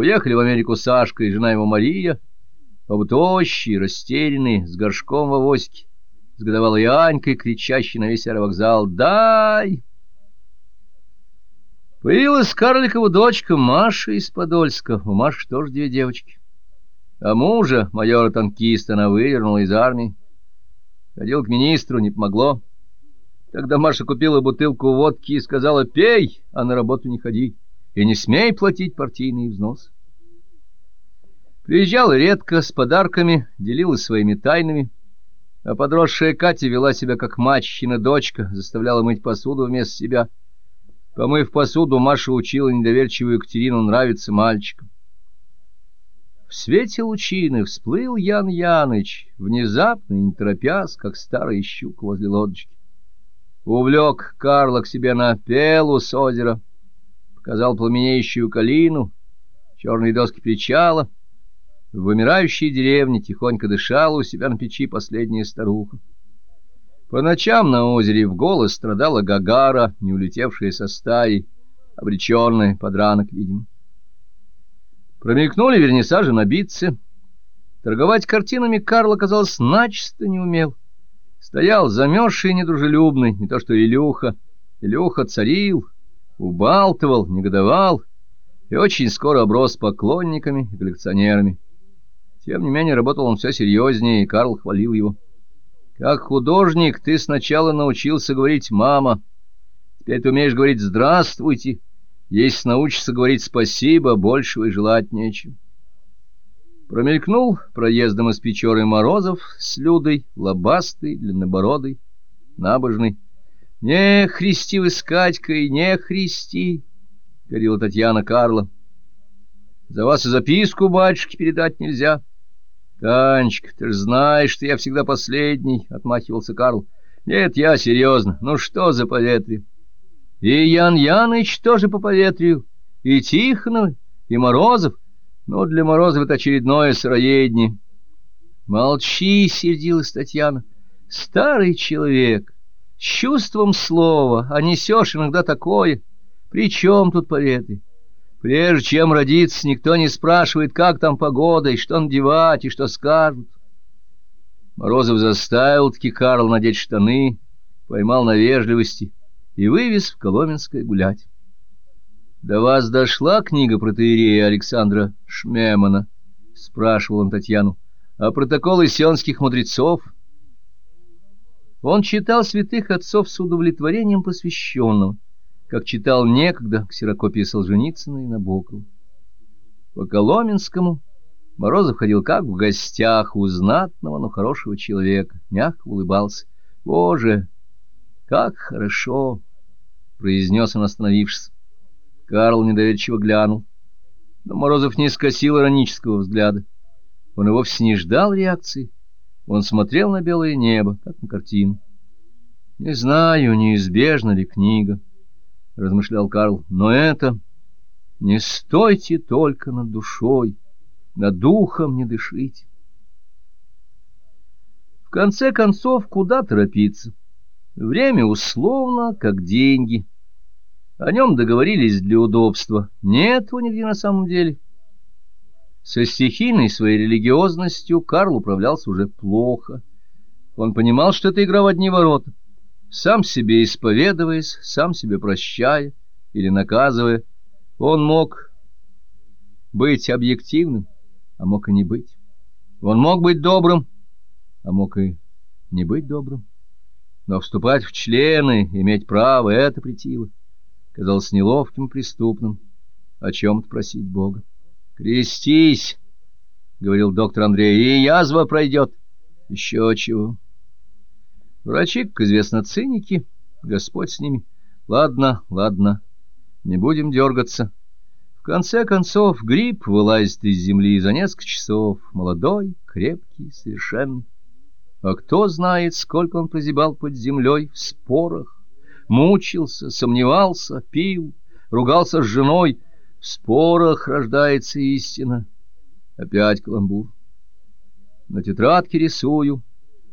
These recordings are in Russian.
Уехали в Америку Сашка и жена его Мария, оба тощие, растерянные, с горшком в авоське, с годовалой Анькой, кричащей на весь аэровокзал «Дай!». Появилась карликова дочка Маша из Подольска. У Маши тоже две девочки. А мужа, майора-танкиста, она вывернула из армии. Ходил к министру, не помогло. Тогда Маша купила бутылку водки и сказала «Пей, а на работу не ходи, и не смей платить партийные взносы». Приезжала редко, с подарками, делилась своими тайнами, а подросшая Катя вела себя как мачехина дочка, заставляла мыть посуду вместо себя. Помыв посуду, Маша учила недоверчивую Екатерину нравиться мальчикам. В свете лучины всплыл Ян Яныч, внезапно и не торопясь, как старый щук возле лодочки. Увлек Карла к себе на пелу с озера, показал пламенеющую калину, черные доски причала. В вымирающей деревне тихонько дышала у себя на печи последняя старуха. По ночам на озере в голос страдала Гагара, не улетевшая со стаи, обреченная, подранок, видимо. Промелькнули вернисажи на битце. Торговать картинами Карл, казалось, начисто не умел. Стоял замерзший и недружелюбный, не то что Илюха. Илюха царил, убалтывал, негодовал и очень скоро оброс поклонниками и коллекционерами. Тем не менее, работал он все серьезнее, и Карл хвалил его. «Как художник ты сначала научился говорить «мама», теперь ты умеешь говорить «здравствуйте», если научишься говорить спасибо, большего и желать нечем. Промелькнул проездом из Печоры Морозов с Людой, лобастый, длиннобородый, набожный. — Не христи вы с Катькой, не христи, — говорила Татьяна Карла. — За вас и записку батюшке передать нельзя. — Танечка, ты же знаешь, что я всегда последний, — отмахивался Карл. — Нет, я серьезно. Ну что за поветрие? И Ян Яныч тоже по поветрию, и Тихонов, и Морозов. Но для Морозова это очередное сыроедни. Молчи, сердилась Татьяна. Старый человек, чувством слова, а несешь иногда такое. При чем тут поветрие? Прежде чем родиться, никто не спрашивает, как там погода, и что надевать, и что скажут. Морозов заставил-таки Карл надеть штаны, поймал на вежливости — и вывез в Коломенское гулять. — До вас дошла книга про Таирея Александра Шмемана? — спрашивал он Татьяну. — А протоколы сионских мудрецов? Он читал святых отцов с удовлетворением посвященного, как читал некогда ксерокопии Солженицына и Набокова. По Коломенскому Морозов ходил как в гостях у знатного, но хорошего человека, мягко улыбался. «Боже, как хорошо!» произнес он, остановившись. Карл недоверчиво глянул. Но Морозов не скосил иронического взгляда. Он и вовсе не ждал реакции. Он смотрел на белое небо, как на картину. «Не знаю, неизбежна ли книга», — размышлял Карл, — «но это... Не стойте только над душой, над духом не дышите». В конце концов, куда торопиться? Время условно, как деньги — о нем договорились для удобства. Нет его нигде на самом деле. Со стихийной своей религиозностью Карл управлялся уже плохо. Он понимал, что это игра в одни ворота. Сам себе исповедуясь, сам себе прощая или наказывая, он мог быть объективным, а мог и не быть. Он мог быть добрым, а мог и не быть добрым. Но вступать в члены, иметь право — это претило казалось неловким преступным о чем-то просить Бога. «Крестись!» — говорил доктор Андрей, — «и язва пройдет». Еще чего. Врачи, как известно, циники, Господь с ними. Ладно, ладно, не будем дергаться. В конце концов, гриб вылазит из земли за несколько часов, молодой, крепкий, совершенный. А кто знает, сколько он прозябал под землей в спорах, мучился, сомневался, пил, ругался с женой. В спорах рождается истина. Опять каламбур. На тетрадке рисую,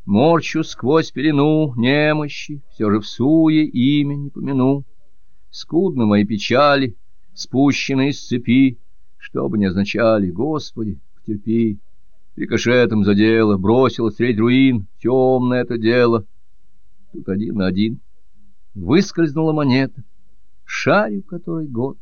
морчу сквозь пелену немощи, все же в суе имя не помяну. Скудны мои печали, спущенные с цепи, Что бы ни означали, Господи, потерпи. Рикошетом задело, бросило средь руин, темное это дело. Тут один на один выскользнула монета, шарю который год.